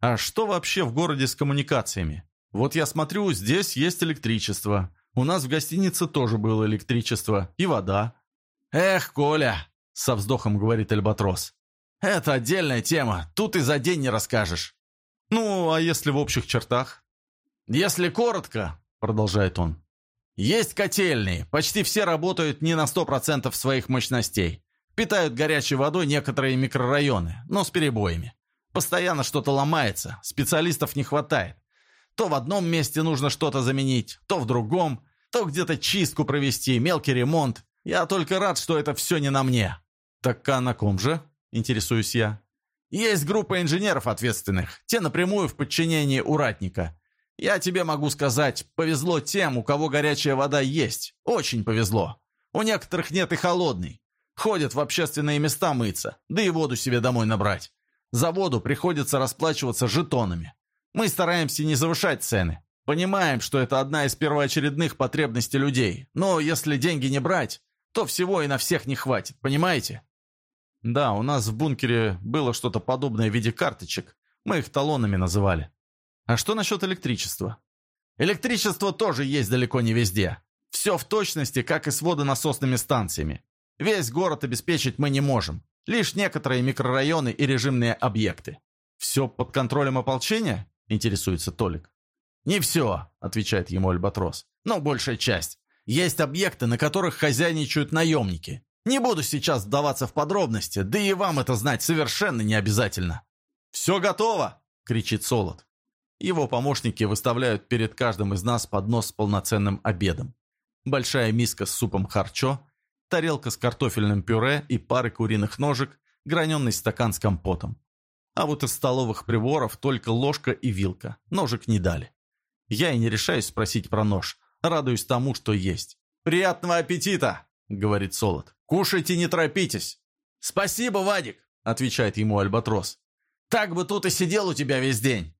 А что вообще в городе с коммуникациями? Вот я смотрю, здесь есть электричество. У нас в гостинице тоже было электричество и вода. Эх, Коля, со вздохом говорит Альбатрос. Это отдельная тема, тут и за день не расскажешь. Ну, а если в общих чертах? Если коротко, продолжает он. Есть котельные, почти все работают не на 100% своих мощностей. Питают горячей водой некоторые микрорайоны, но с перебоями. Постоянно что-то ломается, специалистов не хватает. То в одном месте нужно что-то заменить, то в другом, то где-то чистку провести, мелкий ремонт. Я только рад, что это все не на мне. Так а на ком же? Интересуюсь я. Есть группа инженеров ответственных, те напрямую в подчинении уратника. Я тебе могу сказать, повезло тем, у кого горячая вода есть. Очень повезло. У некоторых нет и холодной. Ходят в общественные места мыться, да и воду себе домой набрать. За воду приходится расплачиваться жетонами. Мы стараемся не завышать цены. Понимаем, что это одна из первоочередных потребностей людей. Но если деньги не брать, то всего и на всех не хватит, понимаете? Да, у нас в бункере было что-то подобное в виде карточек. Мы их талонами называли. А что насчет электричества? Электричество тоже есть далеко не везде. Все в точности, как и с водонасосными станциями. Весь город обеспечить мы не можем. Лишь некоторые микрорайоны и режимные объекты. «Все под контролем ополчения?» – интересуется Толик. «Не все», – отвечает ему Альбатрос, – «но большая часть. Есть объекты, на которых хозяйничают наемники. Не буду сейчас вдаваться в подробности, да и вам это знать совершенно не обязательно». «Все готово!» – кричит Солод. Его помощники выставляют перед каждым из нас поднос с полноценным обедом. Большая миска с супом харчо, тарелка с картофельным пюре и пары куриных ножек, граненый стакан с компотом. А вот из столовых приборов только ложка и вилка, ножик не дали. Я и не решаюсь спросить про нож, радуюсь тому, что есть. «Приятного аппетита!» — говорит Солод. «Кушайте, не торопитесь!» «Спасибо, Вадик!» — отвечает ему Альбатрос. «Так бы тут и сидел у тебя весь день!»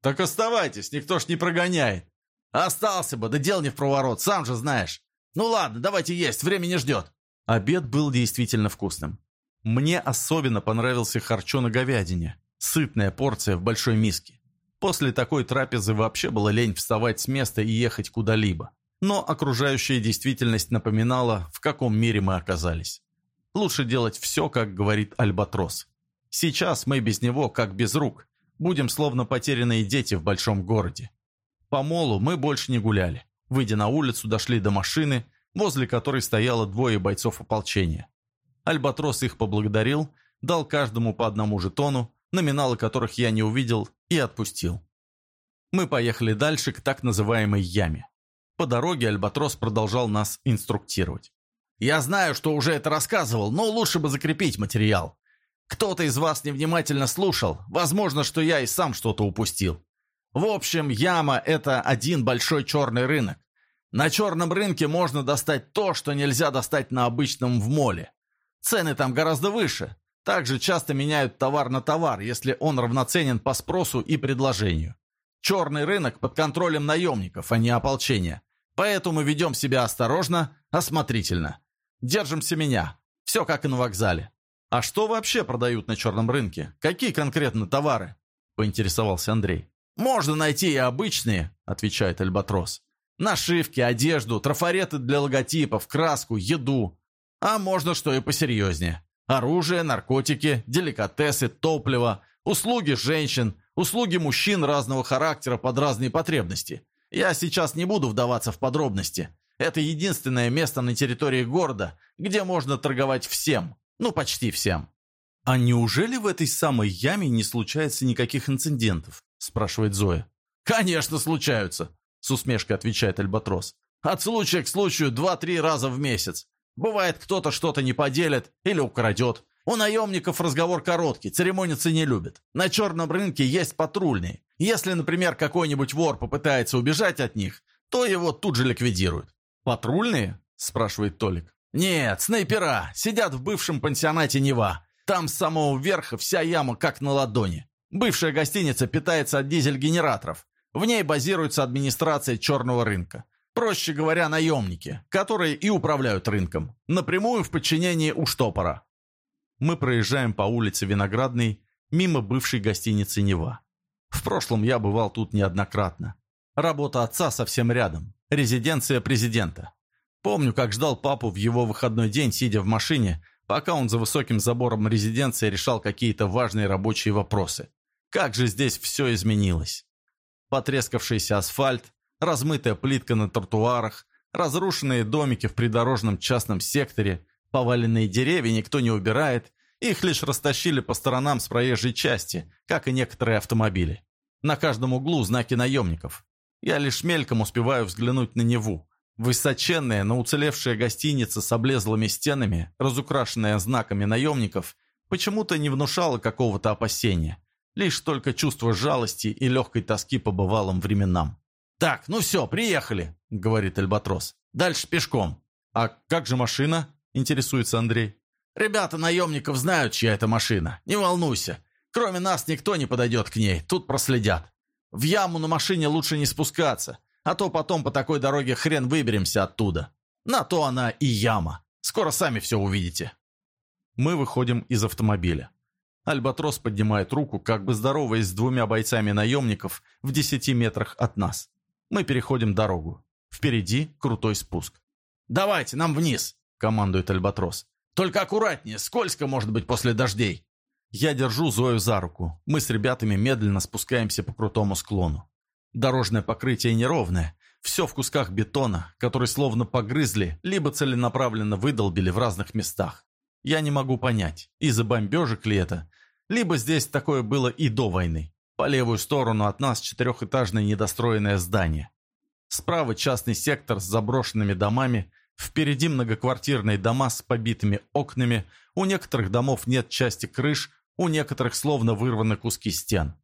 «Так оставайтесь, никто ж не прогоняет!» «Остался бы, да дел не в проворот, сам же знаешь!» «Ну ладно, давайте есть, время не ждет!» Обед был действительно вкусным. Мне особенно понравился харчо на говядине. Сытная порция в большой миске. После такой трапезы вообще было лень вставать с места и ехать куда-либо. Но окружающая действительность напоминала, в каком мире мы оказались. Лучше делать все, как говорит Альбатрос. Сейчас мы без него, как без рук. Будем словно потерянные дети в большом городе. По молу мы больше не гуляли. Выйдя на улицу, дошли до машины, возле которой стояло двое бойцов ополчения. Альбатрос их поблагодарил, дал каждому по одному жетону, номиналы которых я не увидел, и отпустил. Мы поехали дальше к так называемой яме. По дороге Альбатрос продолжал нас инструктировать. Я знаю, что уже это рассказывал, но лучше бы закрепить материал. Кто-то из вас невнимательно слушал. Возможно, что я и сам что-то упустил. В общем, яма – это один большой черный рынок. На черном рынке можно достать то, что нельзя достать на обычном в моле. Цены там гораздо выше. Также часто меняют товар на товар, если он равноценен по спросу и предложению. Черный рынок под контролем наемников, а не ополчения. Поэтому ведем себя осторожно, осмотрительно. Держимся меня. Все как и на вокзале. «А что вообще продают на черном рынке? Какие конкретно товары?» – поинтересовался Андрей. «Можно найти и обычные», – отвечает Альбатрос. «Нашивки, одежду, трафареты для логотипов, краску, еду. А можно что и посерьезнее. Оружие, наркотики, деликатесы, топливо, услуги женщин, услуги мужчин разного характера под разные потребности. Я сейчас не буду вдаваться в подробности. Это единственное место на территории города, где можно торговать всем, ну, почти всем. «А неужели в этой самой яме не случается никаких инцидентов?» – спрашивает Зоя. «Конечно случаются», – с усмешкой отвечает Альбатрос. «От случая к случаю два-три раза в месяц. Бывает, кто-то что-то не поделит или украдет. У наемников разговор короткий, церемониться не любят. На черном рынке есть патрульные. Если, например, какой-нибудь вор попытается убежать от них, то его тут же ликвидируют. «Патрульные?» – спрашивает Толик. «Нет, снайпера. Сидят в бывшем пансионате Нева. Там с самого верха вся яма как на ладони. Бывшая гостиница питается от дизель-генераторов. В ней базируется администрация черного рынка. Проще говоря, наемники, которые и управляют рынком. Напрямую в подчинении у штопора. Мы проезжаем по улице Виноградной, мимо бывшей гостиницы Нева. В прошлом я бывал тут неоднократно. Работа отца совсем рядом. Резиденция президента. Помню, как ждал папу в его выходной день, сидя в машине, пока он за высоким забором резиденции решал какие-то важные рабочие вопросы. Как же здесь все изменилось. Потрескавшийся асфальт, размытая плитка на тротуарах, разрушенные домики в придорожном частном секторе, поваленные деревья никто не убирает, их лишь растащили по сторонам с проезжей части, как и некоторые автомобили. На каждом углу знаки наемников. Я лишь мельком успеваю взглянуть на Неву. Высоченная, но уцелевшая гостиница с облезлыми стенами, разукрашенная знаками наемников, почему-то не внушала какого-то опасения. Лишь только чувство жалости и легкой тоски по бывалым временам. «Так, ну все, приехали», — говорит Альбатрос. «Дальше пешком». «А как же машина?» — интересуется Андрей. «Ребята наемников знают, чья это машина. Не волнуйся. Кроме нас никто не подойдет к ней, тут проследят. В яму на машине лучше не спускаться. А то потом по такой дороге хрен выберемся оттуда. На то она и яма. Скоро сами все увидите. Мы выходим из автомобиля. Альбатрос поднимает руку, как бы здороваясь с двумя бойцами наемников в десяти метрах от нас. Мы переходим дорогу. Впереди крутой спуск. «Давайте, нам вниз!» – командует Альбатрос. «Только аккуратнее, скользко может быть после дождей!» Я держу Зою за руку. Мы с ребятами медленно спускаемся по крутому склону. Дорожное покрытие неровное, все в кусках бетона, который словно погрызли, либо целенаправленно выдолбили в разных местах. Я не могу понять, из-за бомбежек ли это, либо здесь такое было и до войны. По левую сторону от нас четырехэтажное недостроенное здание. Справа частный сектор с заброшенными домами, впереди многоквартирные дома с побитыми окнами, у некоторых домов нет части крыш, у некоторых словно вырваны куски стен.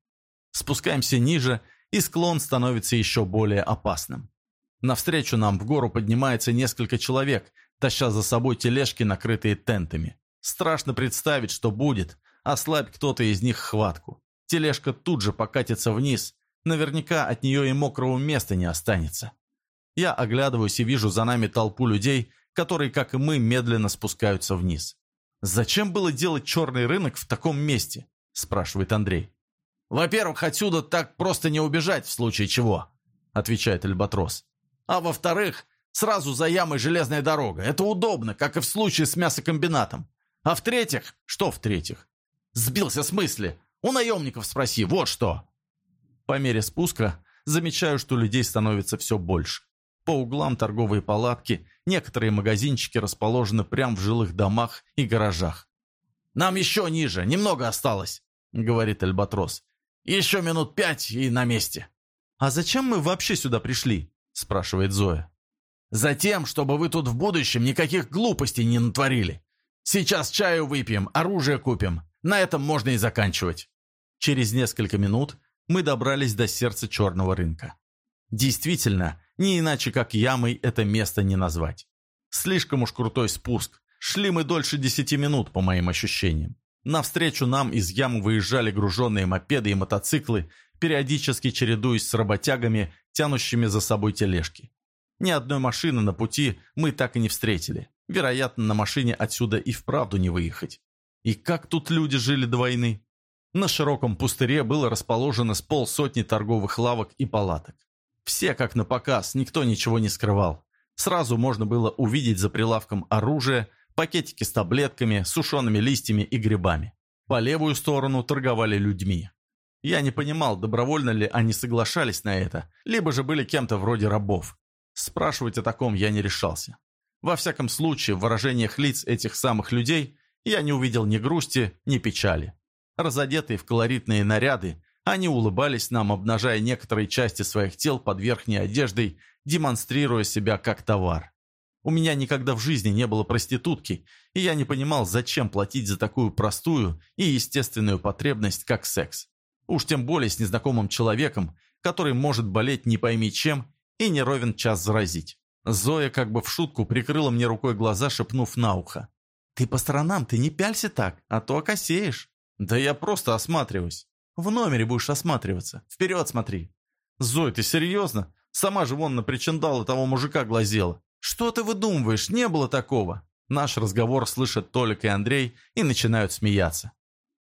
Спускаемся ниже – и склон становится еще более опасным. Навстречу нам в гору поднимается несколько человек, таща за собой тележки, накрытые тентами. Страшно представить, что будет, ослабь кто-то из них хватку. Тележка тут же покатится вниз, наверняка от нее и мокрого места не останется. Я оглядываюсь и вижу за нами толпу людей, которые, как и мы, медленно спускаются вниз. «Зачем было делать черный рынок в таком месте?» – спрашивает Андрей. «Во-первых, отсюда так просто не убежать в случае чего», — отвечает Альбатрос. «А во-вторых, сразу за ямой железная дорога. Это удобно, как и в случае с мясокомбинатом. А в-третьих, что в-третьих? Сбился с мысли. У наемников спроси, вот что». По мере спуска замечаю, что людей становится все больше. По углам торговые палатки, некоторые магазинчики расположены прямо в жилых домах и гаражах. «Нам еще ниже, немного осталось», — говорит Альбатрос. Еще минут пять и на месте». «А зачем мы вообще сюда пришли?» – спрашивает Зоя. Затем, чтобы вы тут в будущем никаких глупостей не натворили. Сейчас чаю выпьем, оружие купим. На этом можно и заканчивать». Через несколько минут мы добрались до сердца черного рынка. Действительно, не иначе как ямой это место не назвать. Слишком уж крутой спуск. Шли мы дольше десяти минут, по моим ощущениям. Навстречу нам из ям выезжали груженные мопеды и мотоциклы, периодически чередуясь с работягами, тянущими за собой тележки. Ни одной машины на пути мы так и не встретили. Вероятно, на машине отсюда и вправду не выехать. И как тут люди жили до войны? На широком пустыре было расположено с полсотни торговых лавок и палаток. Все как на показ, никто ничего не скрывал. Сразу можно было увидеть за прилавком оружие, пакетики с таблетками, сушеными листьями и грибами. По левую сторону торговали людьми. Я не понимал, добровольно ли они соглашались на это, либо же были кем-то вроде рабов. Спрашивать о таком я не решался. Во всяком случае, в выражениях лиц этих самых людей я не увидел ни грусти, ни печали. Разодетые в колоритные наряды, они улыбались нам, обнажая некоторые части своих тел под верхней одеждой, демонстрируя себя как товар. У меня никогда в жизни не было проститутки, и я не понимал, зачем платить за такую простую и естественную потребность, как секс. Уж тем более с незнакомым человеком, который может болеть не пойми чем и не ровен час заразить. Зоя как бы в шутку прикрыла мне рукой глаза, шепнув на ухо. «Ты по сторонам, ты не пялься так, а то окосеешь». «Да я просто осматриваюсь». «В номере будешь осматриваться. Вперед смотри». «Зой, ты серьезно? Сама же вон на причиндалы того мужика глазела». «Что ты выдумываешь? Не было такого». Наш разговор слышат Толик и Андрей и начинают смеяться.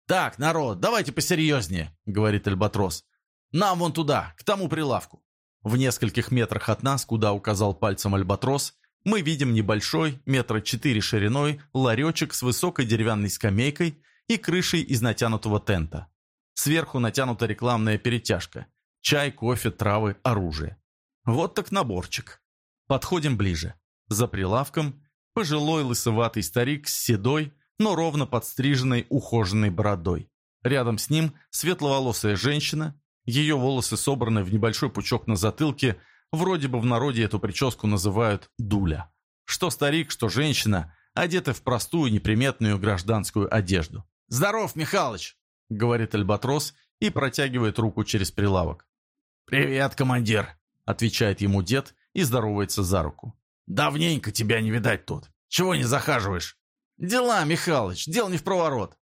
«Так, народ, давайте посерьезнее», — говорит Альбатрос. «Нам вон туда, к тому прилавку». В нескольких метрах от нас, куда указал пальцем Альбатрос, мы видим небольшой, метра четыре шириной, ларечек с высокой деревянной скамейкой и крышей из натянутого тента. Сверху натянута рекламная перетяжка. Чай, кофе, травы, оружие. Вот так наборчик. Подходим ближе. За прилавком пожилой лысоватый старик с седой, но ровно подстриженной ухоженной бородой. Рядом с ним светловолосая женщина ее волосы собраны в небольшой пучок на затылке, вроде бы в народе эту прическу называют «дуля». Что старик, что женщина, одеты в простую неприметную гражданскую одежду. «Здоров, Михалыч!» — говорит Альбатрос и протягивает руку через прилавок. «Привет, командир!» — отвечает ему дед и здоровается за руку. «Давненько тебя не видать тут. Чего не захаживаешь?» «Дела, Михалыч, дел не в проворот.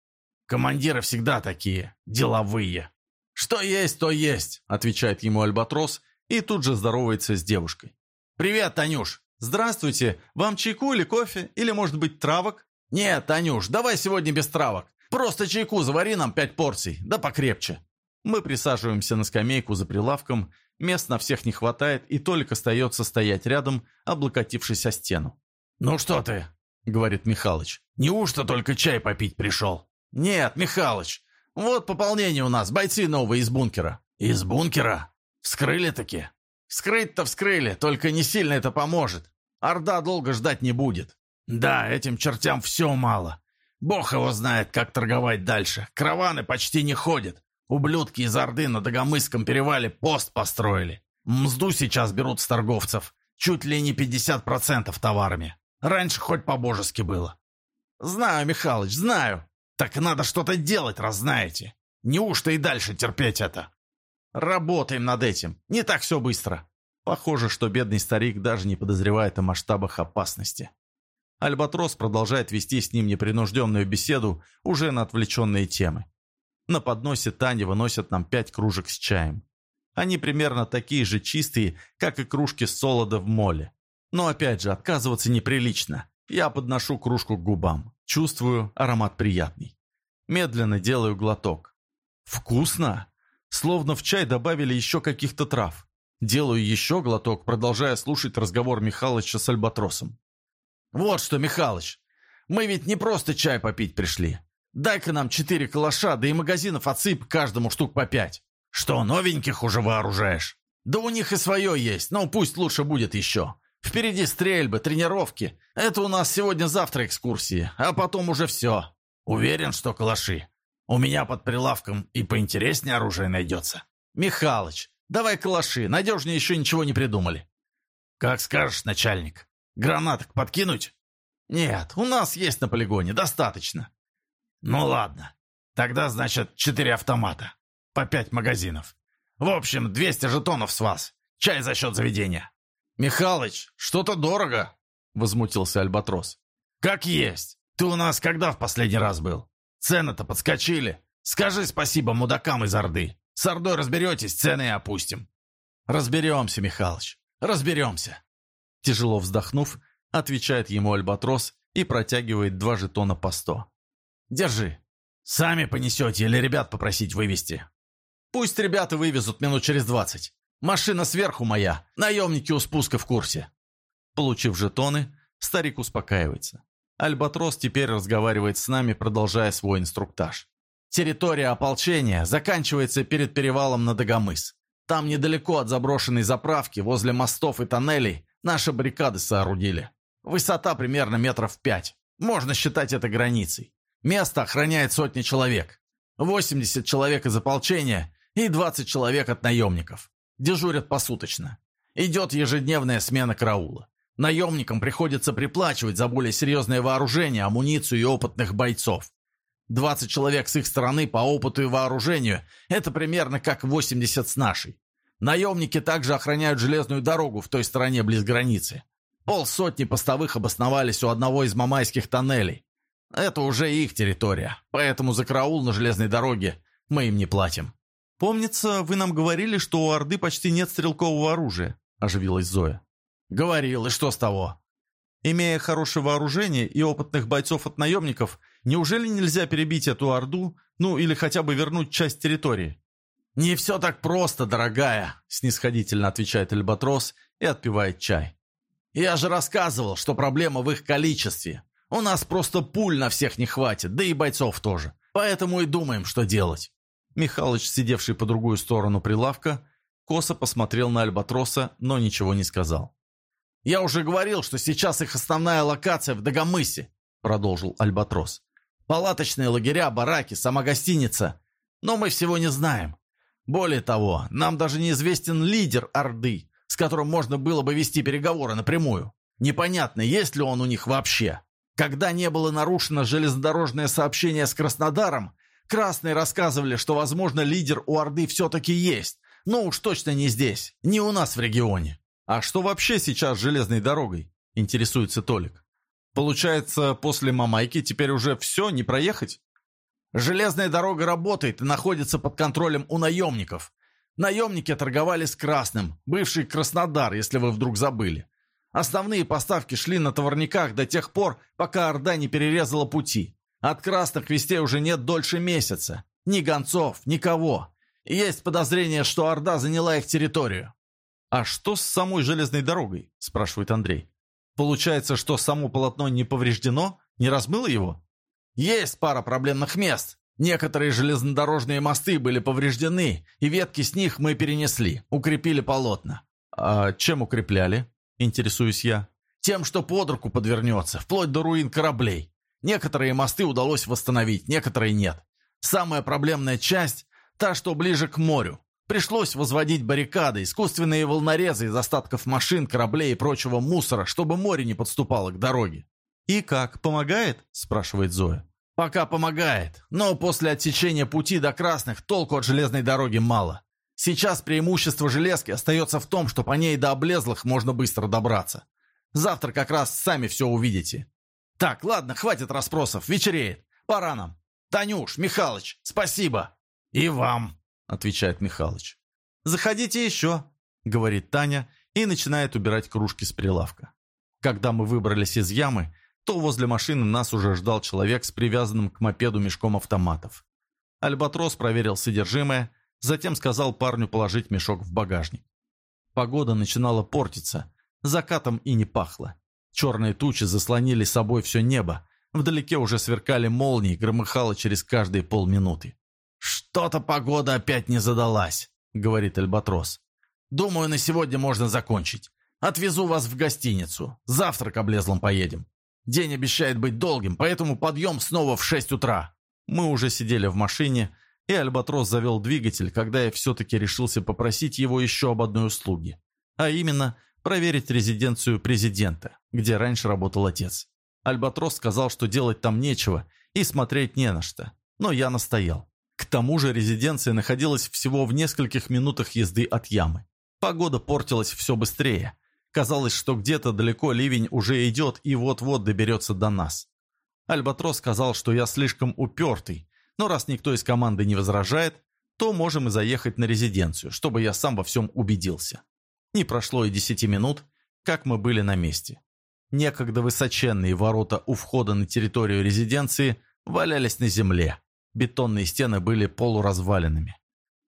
Командиры всегда такие, деловые». «Что есть, то есть», — отвечает ему Альбатрос и тут же здоровается с девушкой. «Привет, Танюш!» «Здравствуйте! Вам чайку или кофе? Или, может быть, травок?» «Нет, Танюш, давай сегодня без травок. Просто чайку завари нам пять порций, да покрепче». Мы присаживаемся на скамейку за прилавком, мест на всех не хватает, и только остается стоять рядом, облокотившись о стену. «Ну что ты?» — говорит Михалыч. «Неужто только чай попить пришел?» «Нет, Михалыч, вот пополнение у нас, бойцы новые из бункера». «Из бункера? Вскрыли-таки?» «Вскрыть-то вскрыли, только не сильно это поможет. Орда долго ждать не будет». «Да, этим чертям все мало. Бог его знает, как торговать дальше. Караваны почти не ходят. Ублюдки из Орды на Дагомысском перевале пост построили. Мзду сейчас берут с торговцев. Чуть ли не 50% товарами. Раньше хоть по-божески было». «Знаю, Михалыч, знаю. Так надо что-то делать, раз знаете. Неужто и дальше терпеть это? Работаем над этим. Не так все быстро. Похоже, что бедный старик даже не подозревает о масштабах опасности. Альбатрос продолжает вести с ним непринужденную беседу уже на отвлеченные темы. На подносе Тани выносят нам пять кружек с чаем. Они примерно такие же чистые, как и кружки солода в моле. Но опять же, отказываться неприлично. Я подношу кружку к губам. Чувствую, аромат приятный. Медленно делаю глоток. Вкусно! Словно в чай добавили еще каких-то трав. Делаю еще глоток, продолжая слушать разговор Михалыча с Альбатросом. «Вот что, Михалыч, мы ведь не просто чай попить пришли. Дай-ка нам четыре калаша, да и магазинов отсыпь каждому штук по пять. Что, новеньких уже вооружаешь? Да у них и свое есть, но пусть лучше будет еще. Впереди стрельбы, тренировки. Это у нас сегодня-завтра экскурсии, а потом уже все. Уверен, что калаши. У меня под прилавком и поинтереснее оружие найдется. Михалыч, давай калаши, надежнее еще ничего не придумали. «Как скажешь, начальник. Гранаток подкинуть?» «Нет, у нас есть на полигоне, достаточно». «Ну ладно. Тогда, значит, четыре автомата. По пять магазинов. В общем, 200 жетонов с вас. Чай за счет заведения». «Михалыч, что-то дорого», — возмутился Альбатрос. «Как есть. Ты у нас когда в последний раз был? Цены-то подскочили. Скажи спасибо мудакам из Орды. С Ордой разберетесь, цены опустим». «Разберемся, Михалыч, разберемся». Тяжело вздохнув, отвечает ему Альбатрос и протягивает два жетона по сто. «Держи. Сами понесете или ребят попросить вывести?» «Пусть ребята вывезут минут через двадцать. Машина сверху моя, наемники у спуска в курсе». Получив жетоны, старик успокаивается. Альбатрос теперь разговаривает с нами, продолжая свой инструктаж. Территория ополчения заканчивается перед перевалом на Дагомыс. Там недалеко от заброшенной заправки, возле мостов и тоннелей, наши баррикады соорудили. Высота примерно метров пять. Можно считать это границей. Место охраняет сотни человек. 80 человек из ополчения и 20 человек от наемников. Дежурят посуточно. Идет ежедневная смена караула. Наемникам приходится приплачивать за более серьезное вооружение, амуницию и опытных бойцов. 20 человек с их стороны по опыту и вооружению – это примерно как 80 с нашей. Наемники также охраняют железную дорогу в той стороне близ границы. Полсотни постовых обосновались у одного из мамайских тоннелей. Это уже их территория, поэтому за караул на железной дороге мы им не платим. «Помнится, вы нам говорили, что у Орды почти нет стрелкового оружия», – оживилась Зоя. «Говорил, и что с того?» «Имея хорошее вооружение и опытных бойцов от наемников, неужели нельзя перебить эту Орду, ну или хотя бы вернуть часть территории?» «Не все так просто, дорогая», — снисходительно отвечает Альбатрос и отпивает чай. «Я же рассказывал, что проблема в их количестве. У нас просто пуль на всех не хватит, да и бойцов тоже. Поэтому и думаем, что делать». Михалыч, сидевший по другую сторону прилавка, косо посмотрел на Альбатроса, но ничего не сказал. «Я уже говорил, что сейчас их основная локация в Дагомысе», — продолжил Альбатрос. «Палаточные лагеря, бараки, сама гостиница. Но мы всего не знаем. Более того, нам даже неизвестен лидер Орды, с которым можно было бы вести переговоры напрямую. Непонятно, есть ли он у них вообще. Когда не было нарушено железнодорожное сообщение с Краснодаром, Красные рассказывали, что, возможно, лидер у Орды все-таки есть, но уж точно не здесь, не у нас в регионе. «А что вообще сейчас с железной дорогой?» – интересуется Толик. «Получается, после Мамайки теперь уже все, не проехать?» «Железная дорога работает и находится под контролем у наемников. Наемники торговали с Красным, бывший Краснодар, если вы вдруг забыли. Основные поставки шли на товарниках до тех пор, пока Орда не перерезала пути. От красных вестей уже нет дольше месяца. Ни гонцов, никого. Есть подозрение, что Орда заняла их территорию. «А что с самой железной дорогой?» – спрашивает Андрей. «Получается, что само полотно не повреждено? Не размыло его?» «Есть пара проблемных мест. Некоторые железнодорожные мосты были повреждены, и ветки с них мы перенесли, укрепили полотна». «А чем укрепляли?» – интересуюсь я. «Тем, что под руку подвернется, вплоть до руин кораблей. Некоторые мосты удалось восстановить, некоторые нет. Самая проблемная часть – та, что ближе к морю. Пришлось возводить баррикады, искусственные волнорезы из остатков машин, кораблей и прочего мусора, чтобы море не подступало к дороге. «И как, помогает?» – спрашивает Зоя. «Пока помогает, но после отсечения пути до Красных толку от железной дороги мало. Сейчас преимущество железки остается в том, что по ней до облезлых можно быстро добраться. Завтра как раз сами все увидите. Так, ладно, хватит расспросов, вечереет. Пора нам. Танюш, Михалыч, спасибо. И вам отвечает Михалыч. «Заходите еще», — говорит Таня и начинает убирать кружки с прилавка. Когда мы выбрались из ямы, то возле машины нас уже ждал человек с привязанным к мопеду мешком автоматов. Альбатрос проверил содержимое, затем сказал парню положить мешок в багажник. Погода начинала портиться, закатом и не пахло. Черные тучи заслонили собой все небо, вдалеке уже сверкали молнии, громыхало через каждые полминуты. «Что-то погода опять не задалась», — говорит Альбатрос. «Думаю, на сегодня можно закончить. Отвезу вас в гостиницу. Завтра к облезлым поедем. День обещает быть долгим, поэтому подъем снова в шесть утра». Мы уже сидели в машине, и Альбатрос завел двигатель, когда я все-таки решился попросить его еще об одной услуге. А именно, проверить резиденцию президента, где раньше работал отец. Альбатрос сказал, что делать там нечего и смотреть не на что, но я настоял. К тому же резиденция находилась всего в нескольких минутах езды от ямы. Погода портилась все быстрее. Казалось, что где-то далеко ливень уже идет и вот-вот доберется до нас. Альбатрос сказал, что я слишком упертый, но раз никто из команды не возражает, то можем и заехать на резиденцию, чтобы я сам во всем убедился. Не прошло и десяти минут, как мы были на месте. Некогда высоченные ворота у входа на территорию резиденции валялись на земле. Бетонные стены были полуразваленными.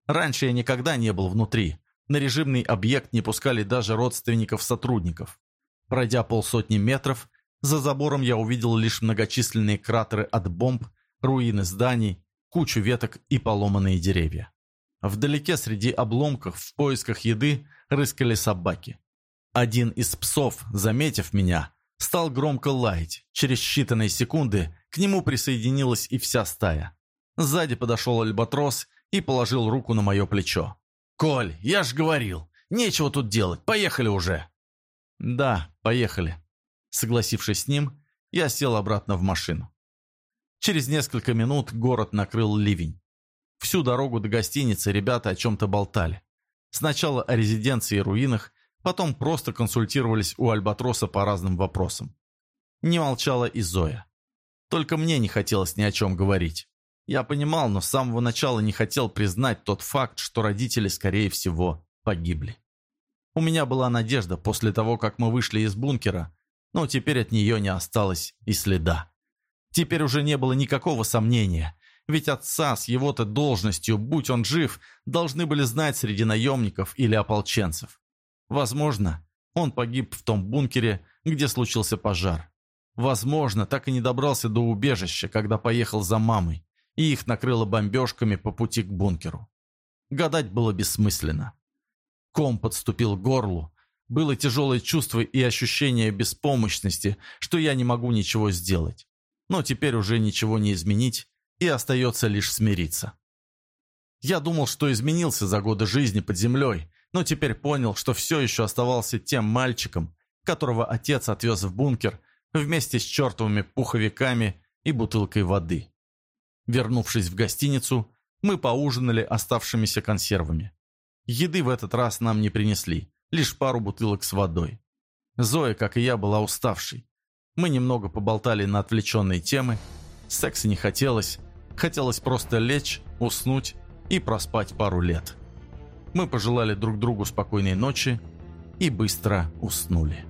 Раньше я никогда не был внутри. На режимный объект не пускали даже родственников сотрудников. Пройдя полсотни метров, за забором я увидел лишь многочисленные кратеры от бомб, руины зданий, кучу веток и поломанные деревья. Вдалеке среди обломков в поисках еды рыскали собаки. Один из псов, заметив меня, стал громко лаять. Через считанные секунды к нему присоединилась и вся стая. Сзади подошел Альбатрос и положил руку на мое плечо. «Коль, я ж говорил, нечего тут делать, поехали уже!» «Да, поехали». Согласившись с ним, я сел обратно в машину. Через несколько минут город накрыл ливень. Всю дорогу до гостиницы ребята о чем-то болтали. Сначала о резиденции и руинах, потом просто консультировались у Альбатроса по разным вопросам. Не молчала и Зоя. Только мне не хотелось ни о чем говорить. Я понимал, но с самого начала не хотел признать тот факт, что родители, скорее всего, погибли. У меня была надежда после того, как мы вышли из бункера, но теперь от нее не осталось и следа. Теперь уже не было никакого сомнения. Ведь отца с его-то должностью, будь он жив, должны были знать среди наемников или ополченцев. Возможно, он погиб в том бункере, где случился пожар. Возможно, так и не добрался до убежища, когда поехал за мамой, и их накрыло бомбежками по пути к бункеру. Гадать было бессмысленно. Ком подступил к горлу. Было тяжелое чувство и ощущение беспомощности, что я не могу ничего сделать. Но теперь уже ничего не изменить, и остается лишь смириться. Я думал, что изменился за годы жизни под землей, но теперь понял, что все еще оставался тем мальчиком, которого отец отвез в бункер вместе с чертовыми пуховиками и бутылкой воды. Вернувшись в гостиницу, мы поужинали оставшимися консервами. Еды в этот раз нам не принесли, лишь пару бутылок с водой. Зоя, как и я, была уставшей. Мы немного поболтали на отвлеченные темы. Секса не хотелось, Хотелось просто лечь, уснуть и проспать пару лет. Мы пожелали друг другу спокойной ночи и быстро уснули.